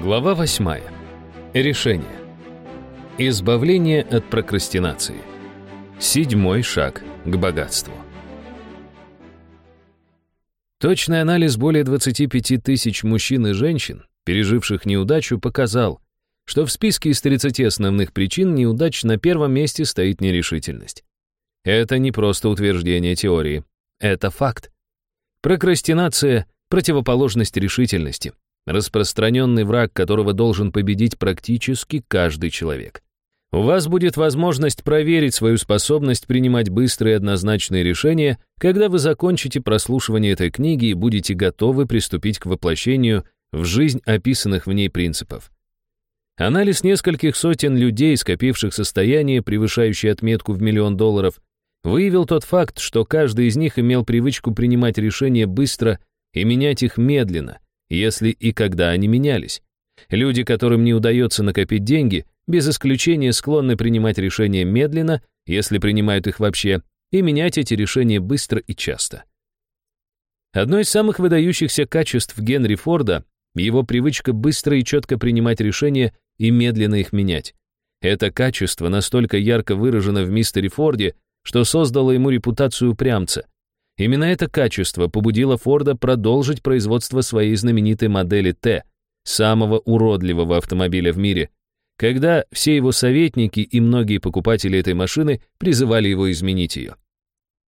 Глава 8. Решение. Избавление от прокрастинации. Седьмой шаг к богатству. Точный анализ более 25 тысяч мужчин и женщин, переживших неудачу, показал, что в списке из 30 основных причин неудач на первом месте стоит нерешительность. Это не просто утверждение теории, это факт. Прокрастинация — противоположность решительности, распространенный враг, которого должен победить практически каждый человек. У вас будет возможность проверить свою способность принимать быстрые и однозначные решения, когда вы закончите прослушивание этой книги и будете готовы приступить к воплощению в жизнь описанных в ней принципов. Анализ нескольких сотен людей, скопивших состояние, превышающее отметку в миллион долларов, выявил тот факт, что каждый из них имел привычку принимать решения быстро и менять их медленно – если и когда они менялись. Люди, которым не удается накопить деньги, без исключения склонны принимать решения медленно, если принимают их вообще, и менять эти решения быстро и часто. Одно из самых выдающихся качеств Генри Форда — его привычка быстро и четко принимать решения и медленно их менять. Это качество настолько ярко выражено в мистере Форде, что создало ему репутацию упрямца — Именно это качество побудило Форда продолжить производство своей знаменитой модели Т, самого уродливого автомобиля в мире, когда все его советники и многие покупатели этой машины призывали его изменить ее.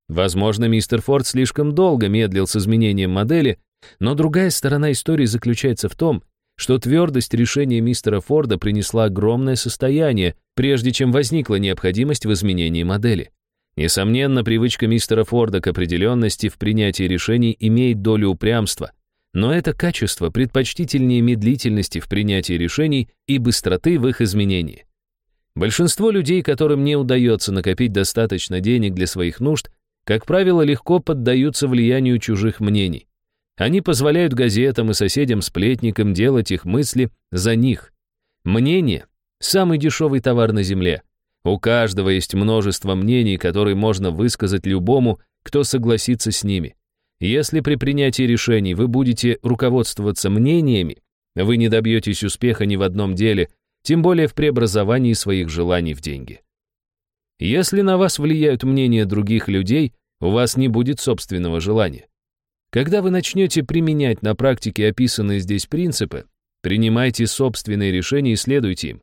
Возможно, мистер Форд слишком долго медлил с изменением модели, но другая сторона истории заключается в том, что твердость решения мистера Форда принесла огромное состояние, прежде чем возникла необходимость в изменении модели. Несомненно, привычка мистера Форда к определенности в принятии решений имеет долю упрямства, но это качество предпочтительнее медлительности в принятии решений и быстроты в их изменении. Большинство людей, которым не удается накопить достаточно денег для своих нужд, как правило, легко поддаются влиянию чужих мнений. Они позволяют газетам и соседям-сплетникам делать их мысли за них. Мнение – самый дешевый товар на земле – у каждого есть множество мнений, которые можно высказать любому, кто согласится с ними. Если при принятии решений вы будете руководствоваться мнениями, вы не добьетесь успеха ни в одном деле, тем более в преобразовании своих желаний в деньги. Если на вас влияют мнения других людей, у вас не будет собственного желания. Когда вы начнете применять на практике описанные здесь принципы, принимайте собственные решения и следуйте им.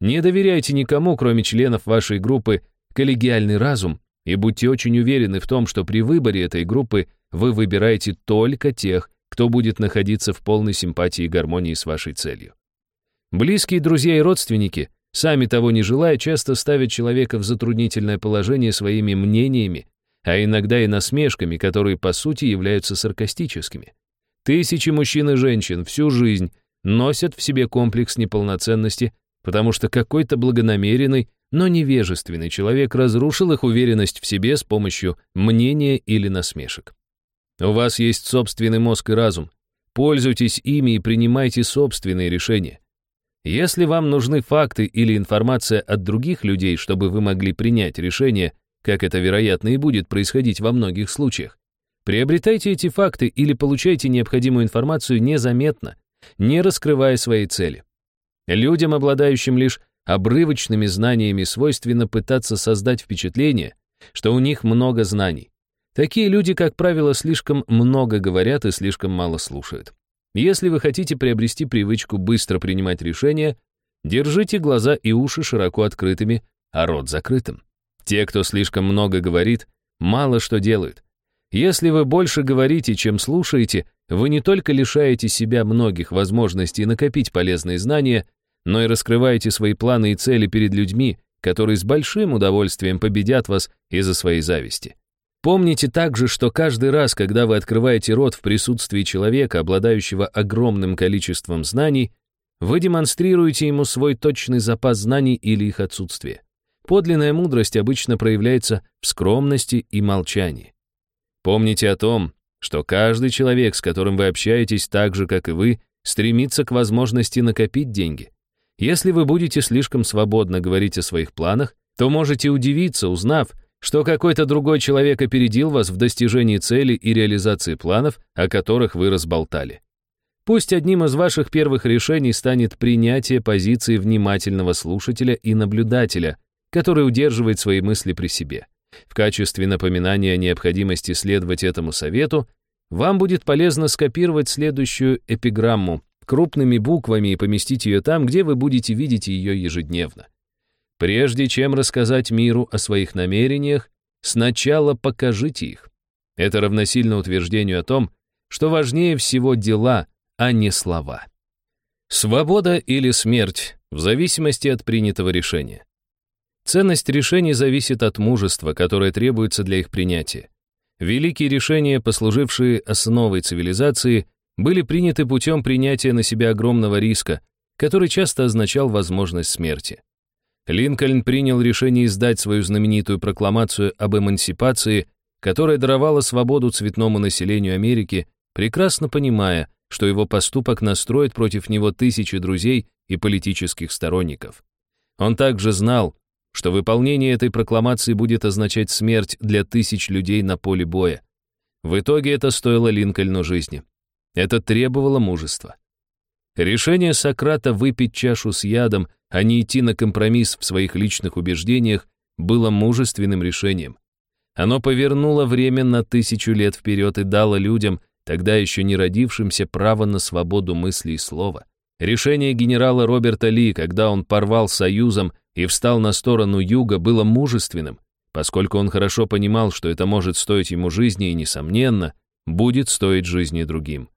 Не доверяйте никому, кроме членов вашей группы, коллегиальный разум, и будьте очень уверены в том, что при выборе этой группы вы выбираете только тех, кто будет находиться в полной симпатии и гармонии с вашей целью. Близкие друзья и родственники, сами того не желая, часто ставят человека в затруднительное положение своими мнениями, а иногда и насмешками, которые по сути являются саркастическими. Тысячи мужчин и женщин всю жизнь носят в себе комплекс неполноценности потому что какой-то благонамеренный, но невежественный человек разрушил их уверенность в себе с помощью мнения или насмешек. У вас есть собственный мозг и разум. Пользуйтесь ими и принимайте собственные решения. Если вам нужны факты или информация от других людей, чтобы вы могли принять решение, как это, вероятно, и будет происходить во многих случаях, приобретайте эти факты или получайте необходимую информацию незаметно, не раскрывая своей цели. Людям, обладающим лишь обрывочными знаниями, свойственно пытаться создать впечатление, что у них много знаний. Такие люди, как правило, слишком много говорят и слишком мало слушают. Если вы хотите приобрести привычку быстро принимать решения, держите глаза и уши широко открытыми, а рот закрытым. Те, кто слишком много говорит, мало что делают. Если вы больше говорите, чем слушаете, вы не только лишаете себя многих возможностей накопить полезные знания, но и раскрываете свои планы и цели перед людьми, которые с большим удовольствием победят вас из-за своей зависти. Помните также, что каждый раз, когда вы открываете рот в присутствии человека, обладающего огромным количеством знаний, вы демонстрируете ему свой точный запас знаний или их отсутствие. Подлинная мудрость обычно проявляется в скромности и молчании. Помните о том, что каждый человек, с которым вы общаетесь так же, как и вы, стремится к возможности накопить деньги. Если вы будете слишком свободно говорить о своих планах, то можете удивиться, узнав, что какой-то другой человек опередил вас в достижении цели и реализации планов, о которых вы разболтали. Пусть одним из ваших первых решений станет принятие позиции внимательного слушателя и наблюдателя, который удерживает свои мысли при себе. В качестве напоминания о необходимости следовать этому совету, вам будет полезно скопировать следующую эпиграмму крупными буквами и поместить ее там, где вы будете видеть ее ежедневно. Прежде чем рассказать миру о своих намерениях, сначала покажите их. Это равносильно утверждению о том, что важнее всего дела – а не слова. Свобода или смерть, в зависимости от принятого решения. Ценность решений зависит от мужества, которое требуется для их принятия. Великие решения, послужившие основой цивилизации, были приняты путем принятия на себя огромного риска, который часто означал возможность смерти. Линкольн принял решение издать свою знаменитую прокламацию об эмансипации, которая даровала свободу цветному населению Америки, прекрасно понимая, что его поступок настроит против него тысячи друзей и политических сторонников. Он также знал, что выполнение этой прокламации будет означать смерть для тысяч людей на поле боя. В итоге это стоило Линкольну жизни. Это требовало мужества. Решение Сократа выпить чашу с ядом, а не идти на компромисс в своих личных убеждениях, было мужественным решением. Оно повернуло время на тысячу лет вперед и дало людям, тогда еще не родившимся право на свободу мысли и слова. Решение генерала Роберта Ли, когда он порвал союзом и встал на сторону юга, было мужественным, поскольку он хорошо понимал, что это может стоить ему жизни и, несомненно, будет стоить жизни другим.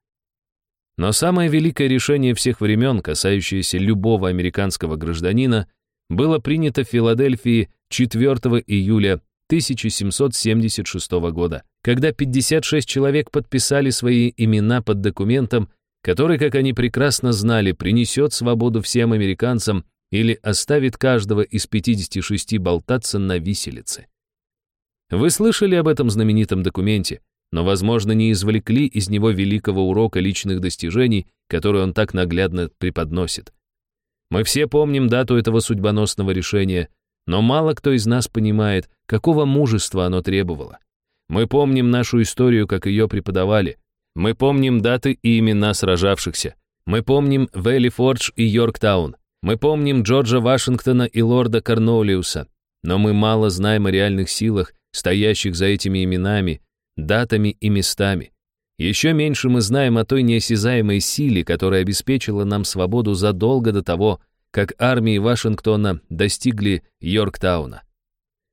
Но самое великое решение всех времен, касающееся любого американского гражданина, было принято в Филадельфии 4 июля 1776 года, когда 56 человек подписали свои имена под документом, который, как они прекрасно знали, принесет свободу всем американцам или оставит каждого из 56 болтаться на виселице. Вы слышали об этом знаменитом документе, но, возможно, не извлекли из него великого урока личных достижений, который он так наглядно преподносит. Мы все помним дату этого судьбоносного решения — но мало кто из нас понимает, какого мужества оно требовало. Мы помним нашу историю, как ее преподавали. Мы помним даты и имена сражавшихся. Мы помним Вэлли Фордж и Йорктаун. Мы помним Джорджа Вашингтона и лорда Корнолиуса. Но мы мало знаем о реальных силах, стоящих за этими именами, датами и местами. Еще меньше мы знаем о той неосязаемой силе, которая обеспечила нам свободу задолго до того, как армии Вашингтона достигли Йорктауна.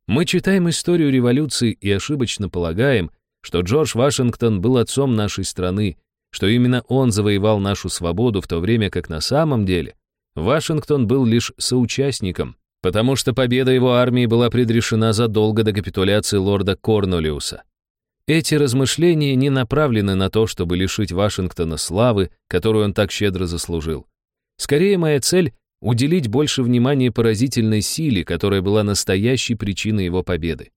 Мы читаем историю революции и ошибочно полагаем, что Джордж Вашингтон был отцом нашей страны, что именно он завоевал нашу свободу в то время как на самом деле Вашингтон был лишь соучастником, потому что победа его армии была предрешена задолго до капитуляции лорда Корнолиуса. Эти размышления не направлены на то, чтобы лишить Вашингтона славы, которую он так щедро заслужил. Скорее, моя цель уделить больше внимания поразительной силе, которая была настоящей причиной его победы.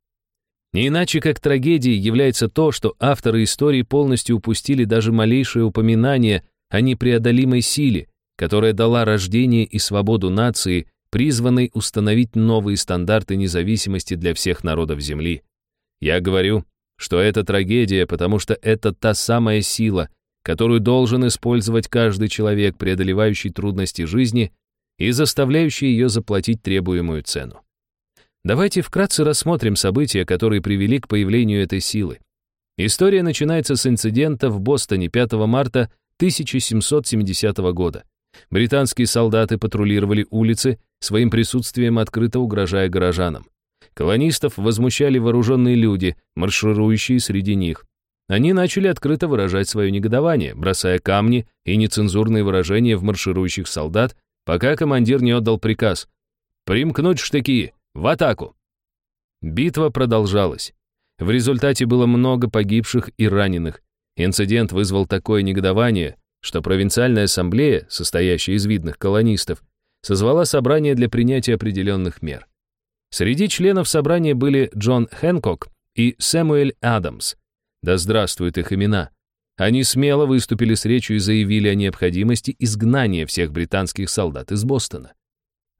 Не иначе как трагедией является то, что авторы истории полностью упустили даже малейшее упоминание о непреодолимой силе, которая дала рождение и свободу нации, призванной установить новые стандарты независимости для всех народов Земли. Я говорю, что это трагедия, потому что это та самая сила, которую должен использовать каждый человек, преодолевающий трудности жизни и заставляющий ее заплатить требуемую цену. Давайте вкратце рассмотрим события, которые привели к появлению этой силы. История начинается с инцидента в Бостоне 5 марта 1770 года. Британские солдаты патрулировали улицы, своим присутствием открыто угрожая горожанам. Колонистов возмущали вооруженные люди, марширующие среди них. Они начали открыто выражать свое негодование, бросая камни и нецензурные выражения в марширующих солдат, пока командир не отдал приказ «Примкнуть штыки! В атаку!». Битва продолжалась. В результате было много погибших и раненых. Инцидент вызвал такое негодование, что провинциальная ассамблея, состоящая из видных колонистов, созвала собрание для принятия определенных мер. Среди членов собрания были Джон Хэнкок и Сэмуэль Адамс. Да здравствуют их имена. Они смело выступили с речью и заявили о необходимости изгнания всех британских солдат из Бостона.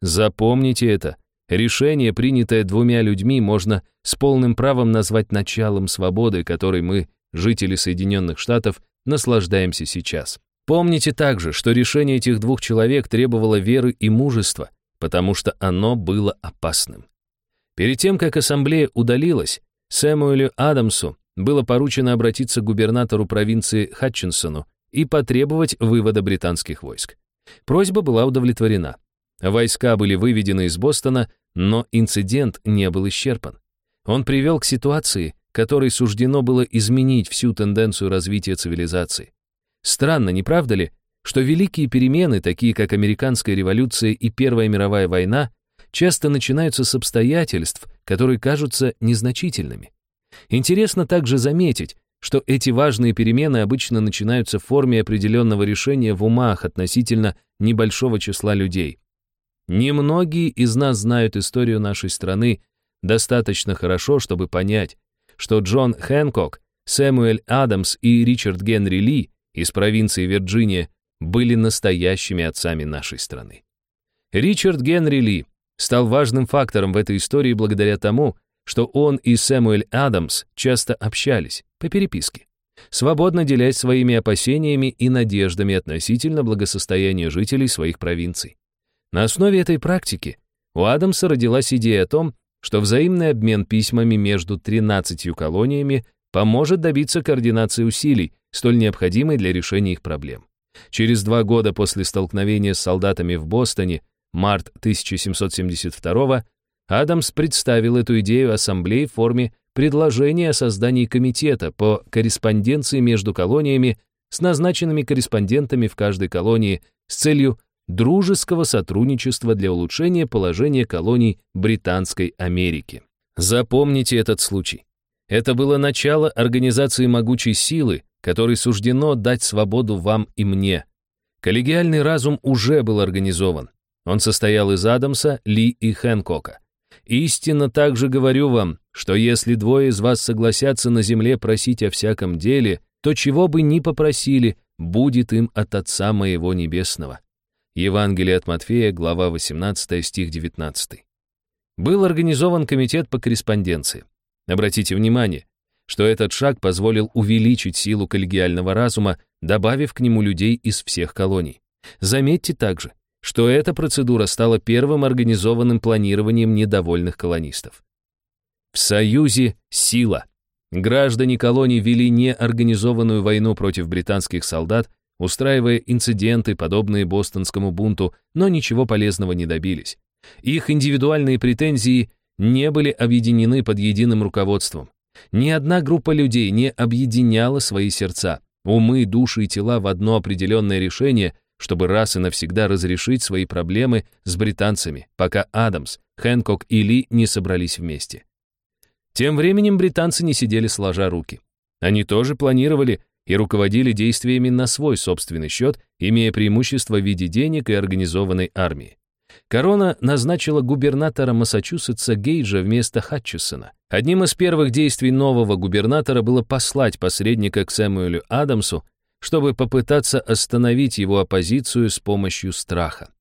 Запомните это. Решение, принятое двумя людьми, можно с полным правом назвать началом свободы, которой мы, жители Соединенных Штатов, наслаждаемся сейчас. Помните также, что решение этих двух человек требовало веры и мужества, потому что оно было опасным. Перед тем, как ассамблея удалилась, Сэмуэлю Адамсу было поручено обратиться к губернатору провинции Хатчинсону и потребовать вывода британских войск. Просьба была удовлетворена. Войска были выведены из Бостона, но инцидент не был исчерпан. Он привел к ситуации, которой суждено было изменить всю тенденцию развития цивилизации. Странно, не правда ли, что великие перемены, такие как Американская революция и Первая мировая война, часто начинаются с обстоятельств, которые кажутся незначительными. Интересно также заметить, что эти важные перемены обычно начинаются в форме определенного решения в умах относительно небольшого числа людей. Немногие из нас знают историю нашей страны достаточно хорошо, чтобы понять, что Джон Хэнкок, Сэмюэль Адамс и Ричард Генри Ли из провинции Вирджиния были настоящими отцами нашей страны. Ричард Генри Ли стал важным фактором в этой истории благодаря тому, что он и Сэмюэль Адамс часто общались по переписке, свободно делясь своими опасениями и надеждами относительно благосостояния жителей своих провинций. На основе этой практики у Адамса родилась идея о том, что взаимный обмен письмами между 13 колониями поможет добиться координации усилий, столь необходимой для решения их проблем. Через два года после столкновения с солдатами в Бостоне, март 1772 Адамс представил эту идею ассамблеи в форме предложения о создании комитета по корреспонденции между колониями с назначенными корреспондентами в каждой колонии с целью дружеского сотрудничества для улучшения положения колоний Британской Америки. Запомните этот случай. Это было начало организации могучей силы, которой суждено дать свободу вам и мне. Коллегиальный разум уже был организован. Он состоял из Адамса, Ли и Хэнкока. Истинно также говорю вам, что если двое из вас согласятся на земле просить о всяком деле, то чего бы ни попросили, будет им от Отца моего Небесного. Евангелие от Матфея, глава 18, стих 19. Был организован комитет по корреспонденции. Обратите внимание, что этот шаг позволил увеличить силу коллегиального разума, добавив к нему людей из всех колоний. Заметьте также, что эта процедура стала первым организованным планированием недовольных колонистов. В Союзе сила. Граждане колоний вели неорганизованную войну против британских солдат, устраивая инциденты, подобные бостонскому бунту, но ничего полезного не добились. Их индивидуальные претензии не были объединены под единым руководством. Ни одна группа людей не объединяла свои сердца, умы, души и тела в одно определенное решение, чтобы раз и навсегда разрешить свои проблемы с британцами, пока Адамс, Хэнкок и Ли не собрались вместе. Тем временем британцы не сидели сложа руки. Они тоже планировали и руководили действиями на свой собственный счет, имея преимущество в виде денег и организованной армии. Корона назначила губернатора Массачусетса Гейджа вместо Хатчесона. Одним из первых действий нового губернатора было послать посредника к Сэмуэлю Адамсу, чтобы попытаться остановить его оппозицию с помощью страха.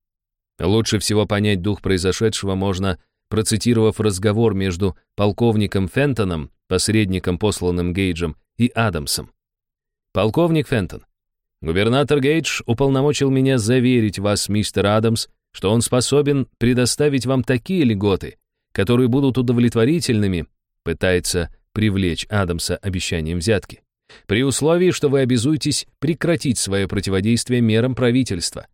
Лучше всего понять дух произошедшего можно, процитировав разговор между полковником Фентоном, посредником, посланным Гейджем, и Адамсом. Полковник Фентон, губернатор Гейдж уполномочил меня заверить вас, мистер Адамс, что он способен предоставить вам такие льготы, которые будут удовлетворительными, пытается привлечь Адамса обещанием взятки, при условии, что вы обязуетесь прекратить свое противодействие мерам правительства.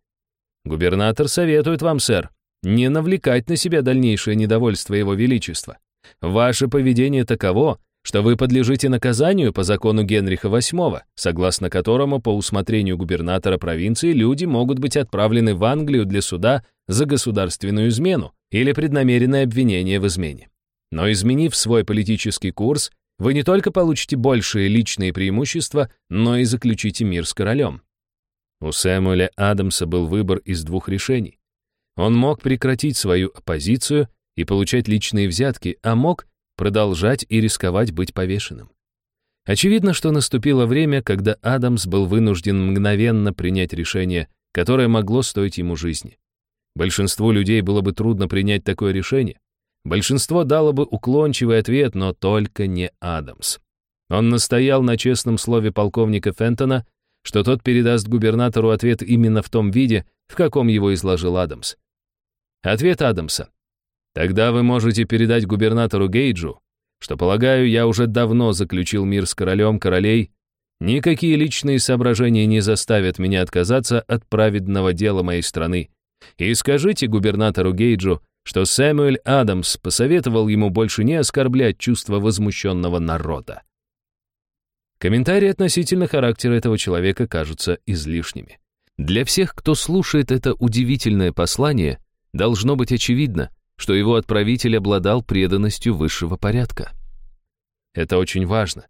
Губернатор советует вам, сэр, не навлекать на себя дальнейшее недовольство его величества. Ваше поведение таково, что вы подлежите наказанию по закону Генриха VIII, согласно которому по усмотрению губернатора провинции люди могут быть отправлены в Англию для суда за государственную измену или преднамеренное обвинение в измене. Но изменив свой политический курс, вы не только получите большие личные преимущества, но и заключите мир с королем. У Сэмуэля Адамса был выбор из двух решений. Он мог прекратить свою оппозицию и получать личные взятки, а мог продолжать и рисковать быть повешенным. Очевидно, что наступило время, когда Адамс был вынужден мгновенно принять решение, которое могло стоить ему жизни. Большинству людей было бы трудно принять такое решение. Большинство дало бы уклончивый ответ, но только не Адамс. Он настоял на честном слове полковника Фентона, что тот передаст губернатору ответ именно в том виде, в каком его изложил Адамс. Ответ Адамса. Тогда вы можете передать губернатору Гейджу, что, полагаю, я уже давно заключил мир с королем королей, никакие личные соображения не заставят меня отказаться от праведного дела моей страны. И скажите губернатору Гейджу, что Сэмюэль Адамс посоветовал ему больше не оскорблять чувства возмущенного народа. Комментарии относительно характера этого человека кажутся излишними. Для всех, кто слушает это удивительное послание, должно быть очевидно, что его отправитель обладал преданностью высшего порядка. Это очень важно.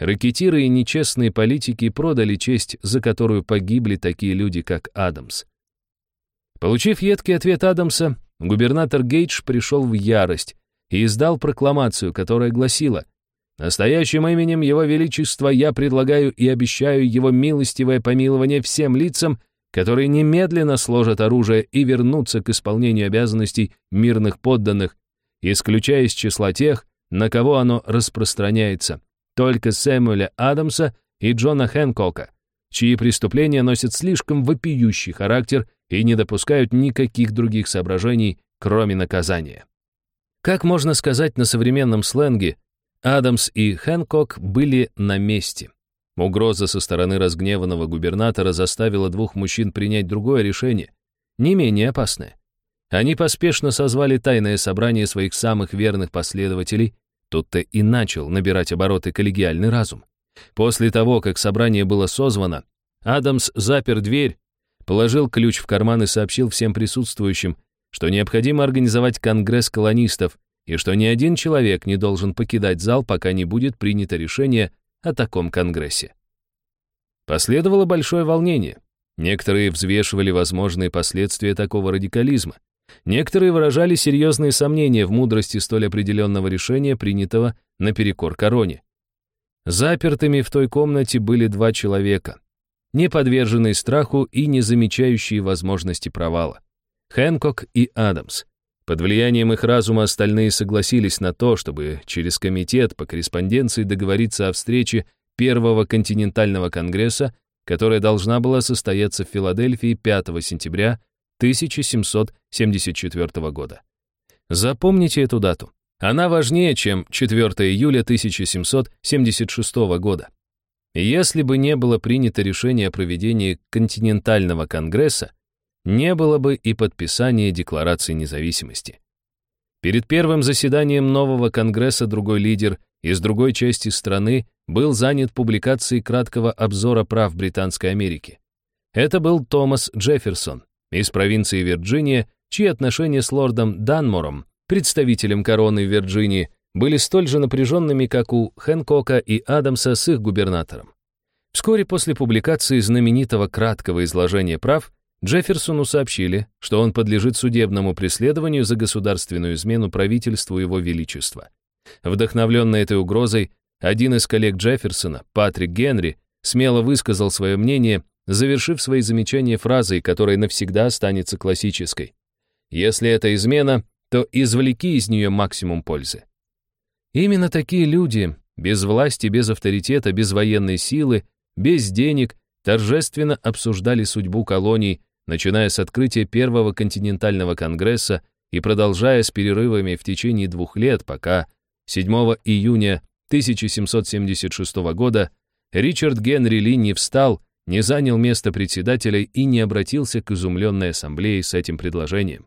Ракетиры и нечестные политики продали честь, за которую погибли такие люди, как Адамс. Получив едкий ответ Адамса, губернатор Гейдж пришел в ярость и издал прокламацию, которая гласила «Настоящим именем Его Величества я предлагаю и обещаю Его милостивое помилование всем лицам, которые немедленно сложат оружие и вернутся к исполнению обязанностей мирных подданных, исключая из числа тех, на кого оно распространяется, только Сэмюэля Адамса и Джона Хэнкока, чьи преступления носят слишком вопиющий характер и не допускают никаких других соображений, кроме наказания. Как можно сказать на современном сленге, Адамс и Хэнкок были на месте. Угроза со стороны разгневанного губернатора заставила двух мужчин принять другое решение, не менее опасное. Они поспешно созвали тайное собрание своих самых верных последователей, тут-то и начал набирать обороты коллегиальный разум. После того, как собрание было созвано, Адамс запер дверь, положил ключ в карман и сообщил всем присутствующим, что необходимо организовать конгресс колонистов и что ни один человек не должен покидать зал, пока не будет принято решение о таком конгрессе. Последовало большое волнение. Некоторые взвешивали возможные последствия такого радикализма. Некоторые выражали серьезные сомнения в мудрости столь определенного решения, принятого наперекор короне. Запертыми в той комнате были два человека, не подверженные страху и не замечающие возможности провала. Хэнкок и Адамс. Под влиянием их разума остальные согласились на то, чтобы через комитет по корреспонденции договориться о встрече Первого континентального конгресса, которая должна была состояться в Филадельфии 5 сентября 1774 года. Запомните эту дату. Она важнее, чем 4 июля 1776 года. Если бы не было принято решение о проведении континентального конгресса, не было бы и подписания Декларации независимости. Перед первым заседанием нового Конгресса другой лидер из другой части страны был занят публикацией краткого обзора прав Британской Америки. Это был Томас Джефферсон из провинции Вирджиния, чьи отношения с лордом Данмором, представителем короны Вирджинии, были столь же напряженными, как у Хэнкока и Адамса с их губернатором. Вскоре после публикации знаменитого краткого изложения прав Джефферсону сообщили, что он подлежит судебному преследованию за государственную измену правительству Его Величества. Вдохновленный этой угрозой, один из коллег Джефферсона, Патрик Генри, смело высказал свое мнение, завершив свои замечания фразой, которая навсегда останется классической. «Если это измена, то извлеки из нее максимум пользы». Именно такие люди, без власти, без авторитета, без военной силы, без денег, торжественно обсуждали судьбу колоний, начиная с открытия Первого континентального конгресса и продолжая с перерывами в течение двух лет, пока 7 июня 1776 года Ричард Генри Ли не встал, не занял место председателя и не обратился к изумленной ассамблее с этим предложением.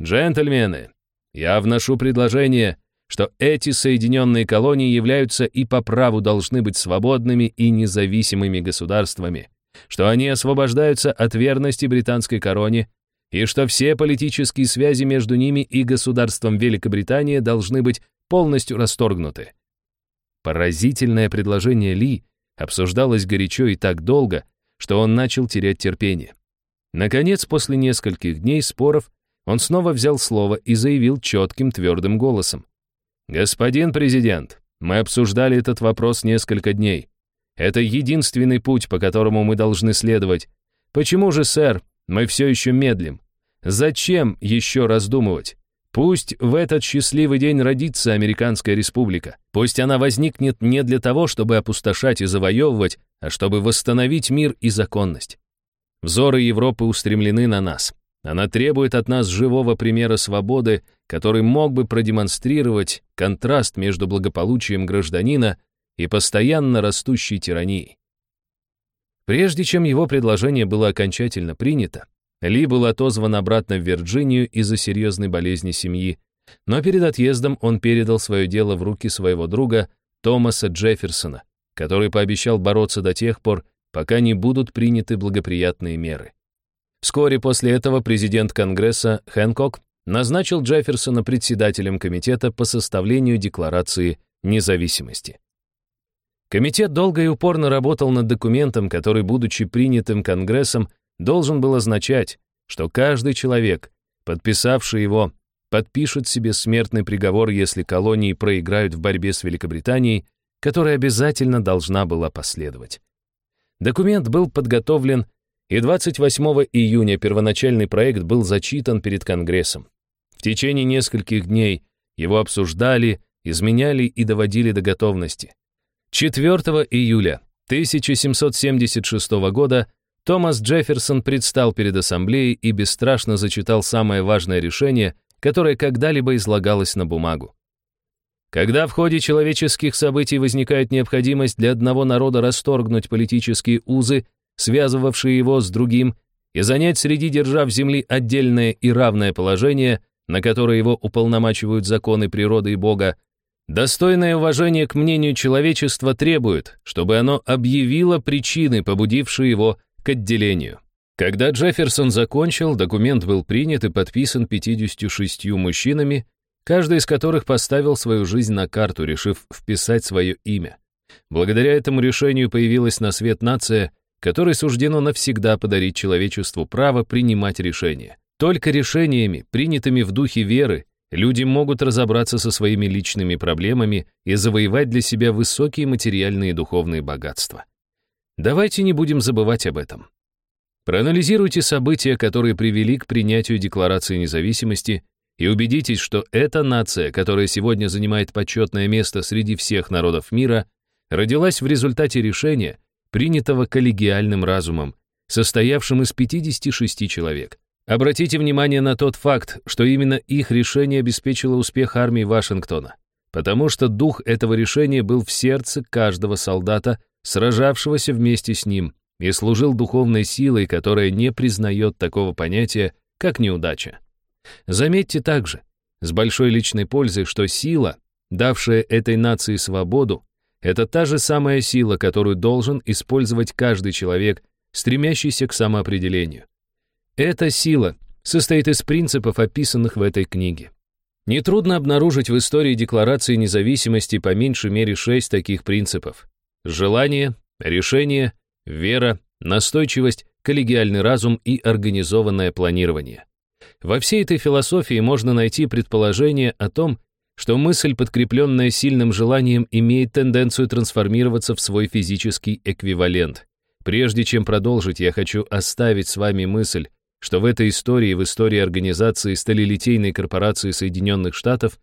«Джентльмены, я вношу предложение, что эти соединенные колонии являются и по праву должны быть свободными и независимыми государствами, что они освобождаются от верности британской короне и что все политические связи между ними и государством Великобритания должны быть полностью расторгнуты. Поразительное предложение Ли обсуждалось горячо и так долго, что он начал терять терпение. Наконец, после нескольких дней споров, он снова взял слово и заявил четким твердым голосом. «Господин президент, мы обсуждали этот вопрос несколько дней. Это единственный путь, по которому мы должны следовать. Почему же, сэр, мы все еще медлим? Зачем еще раздумывать? Пусть в этот счастливый день родится Американская республика. Пусть она возникнет не для того, чтобы опустошать и завоевывать, а чтобы восстановить мир и законность. Взоры Европы устремлены на нас. Она требует от нас живого примера свободы, который мог бы продемонстрировать контраст между благополучием гражданина и постоянно растущей тиранией. Прежде чем его предложение было окончательно принято, ли был отозван обратно в Вирджинию из-за серьезной болезни семьи, но перед отъездом он передал свое дело в руки своего друга Томаса Джефферсона, который пообещал бороться до тех пор, пока не будут приняты благоприятные меры. Вскоре после этого президент Конгресса Хэнкок назначил Джефферсона председателем комитета по составлению Декларации независимости. Комитет долго и упорно работал над документом, который, будучи принятым Конгрессом, должен был означать, что каждый человек, подписавший его, подпишет себе смертный приговор, если колонии проиграют в борьбе с Великобританией, которая обязательно должна была последовать. Документ был подготовлен, и 28 июня первоначальный проект был зачитан перед Конгрессом. В течение нескольких дней его обсуждали, изменяли и доводили до готовности. 4 июля 1776 года Томас Джефферсон предстал перед ассамблеей и бесстрашно зачитал самое важное решение, которое когда-либо излагалось на бумагу. Когда в ходе человеческих событий возникает необходимость для одного народа расторгнуть политические узы, связывавшие его с другим, и занять среди держав Земли отдельное и равное положение, на которое его уполномачивают законы природы и Бога, достойное уважение к мнению человечества требует, чтобы оно объявило причины, побудившие его к отделению. Когда Джефферсон закончил, документ был принят и подписан 56 мужчинами, каждый из которых поставил свою жизнь на карту, решив вписать свое имя. Благодаря этому решению появилась на свет нация, которой суждено навсегда подарить человечеству право принимать решения. Только решениями, принятыми в духе веры, люди могут разобраться со своими личными проблемами и завоевать для себя высокие материальные и духовные богатства. Давайте не будем забывать об этом. Проанализируйте события, которые привели к принятию Декларации независимости, и убедитесь, что эта нация, которая сегодня занимает почетное место среди всех народов мира, родилась в результате решения, принятого коллегиальным разумом, состоявшим из 56 человек. Обратите внимание на тот факт, что именно их решение обеспечило успех армии Вашингтона, потому что дух этого решения был в сердце каждого солдата, сражавшегося вместе с ним, и служил духовной силой, которая не признает такого понятия, как неудача. Заметьте также, с большой личной пользой, что сила, давшая этой нации свободу, это та же самая сила, которую должен использовать каждый человек, стремящийся к самоопределению. Эта сила состоит из принципов, описанных в этой книге. Нетрудно обнаружить в истории Декларации независимости по меньшей мере шесть таких принципов. Желание, решение, вера, настойчивость, коллегиальный разум и организованное планирование. Во всей этой философии можно найти предположение о том, что мысль, подкрепленная сильным желанием, имеет тенденцию трансформироваться в свой физический эквивалент. Прежде чем продолжить, я хочу оставить с вами мысль, что в этой истории, в истории организации сталелитейной корпорации Соединенных Штатов,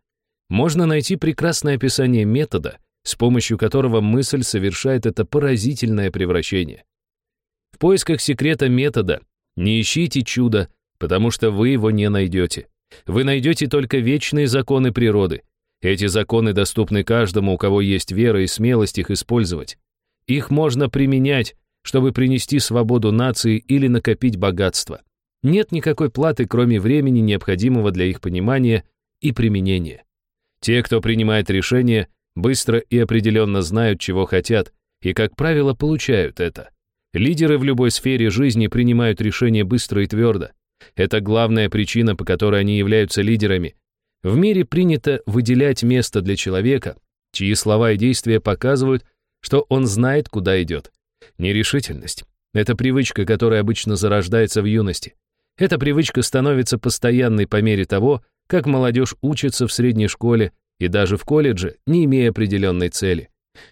можно найти прекрасное описание метода, с помощью которого мысль совершает это поразительное превращение. В поисках секрета метода не ищите чуда, потому что вы его не найдете. Вы найдете только вечные законы природы. Эти законы доступны каждому, у кого есть вера и смелость их использовать. Их можно применять, чтобы принести свободу нации или накопить богатство. Нет никакой платы, кроме времени, необходимого для их понимания и применения. Те, кто принимает решения, быстро и определенно знают, чего хотят, и, как правило, получают это. Лидеры в любой сфере жизни принимают решения быстро и твердо. Это главная причина, по которой они являются лидерами. В мире принято выделять место для человека, чьи слова и действия показывают, что он знает, куда идет. Нерешительность — это привычка, которая обычно зарождается в юности. Эта привычка становится постоянной по мере того, как молодежь учится в средней школе и даже в колледже, не имея определенной цели.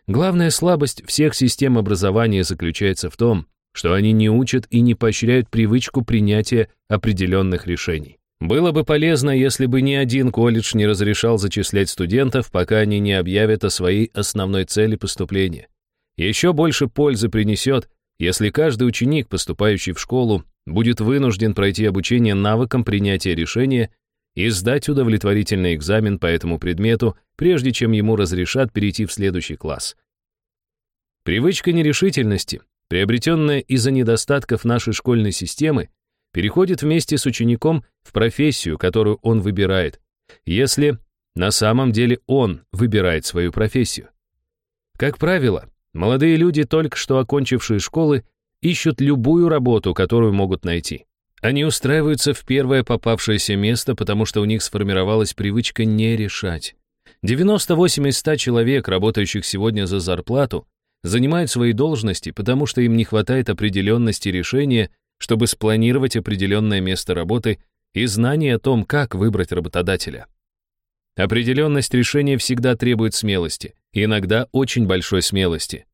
Главная слабость всех систем образования заключается в том, что они не учат и не поощряют привычку принятия определенных решений. Было бы полезно, если бы ни один колледж не разрешал зачислять студентов, пока они не объявят о своей основной цели поступления. Еще больше пользы принесет, если каждый ученик, поступающий в школу, будет вынужден пройти обучение навыкам принятия решения и сдать удовлетворительный экзамен по этому предмету, прежде чем ему разрешат перейти в следующий класс. Привычка нерешительности, приобретенная из-за недостатков нашей школьной системы, переходит вместе с учеником в профессию, которую он выбирает, если на самом деле он выбирает свою профессию. Как правило, молодые люди, только что окончившие школы, ищут любую работу, которую могут найти. Они устраиваются в первое попавшееся место, потому что у них сформировалась привычка не решать. 98 из 100 человек, работающих сегодня за зарплату, занимают свои должности, потому что им не хватает определенности решения, чтобы спланировать определенное место работы и знания о том, как выбрать работодателя. Определенность решения всегда требует смелости, иногда очень большой смелости.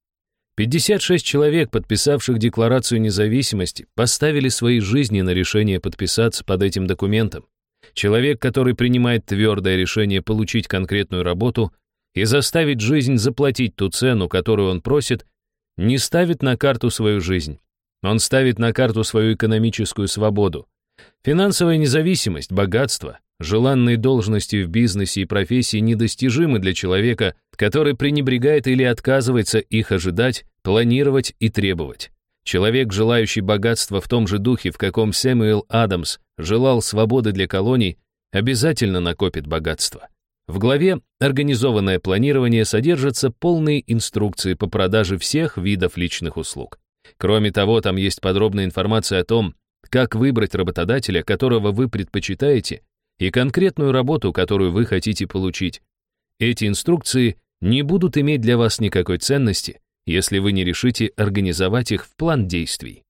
56 человек, подписавших Декларацию независимости, поставили свои жизни на решение подписаться под этим документом. Человек, который принимает твердое решение получить конкретную работу и заставить жизнь заплатить ту цену, которую он просит, не ставит на карту свою жизнь. Он ставит на карту свою экономическую свободу. Финансовая независимость, богатство, желанные должности в бизнесе и профессии недостижимы для человека, который пренебрегает или отказывается их ожидать, планировать и требовать. Человек, желающий богатства в том же духе, в каком Сэмюэл Адамс желал свободы для колоний, обязательно накопит богатство. В главе «Организованное планирование» содержатся полные инструкции по продаже всех видов личных услуг. Кроме того, там есть подробная информация о том, как выбрать работодателя, которого вы предпочитаете, и конкретную работу, которую вы хотите получить. Эти инструкции не будут иметь для вас никакой ценности, если вы не решите организовать их в план действий.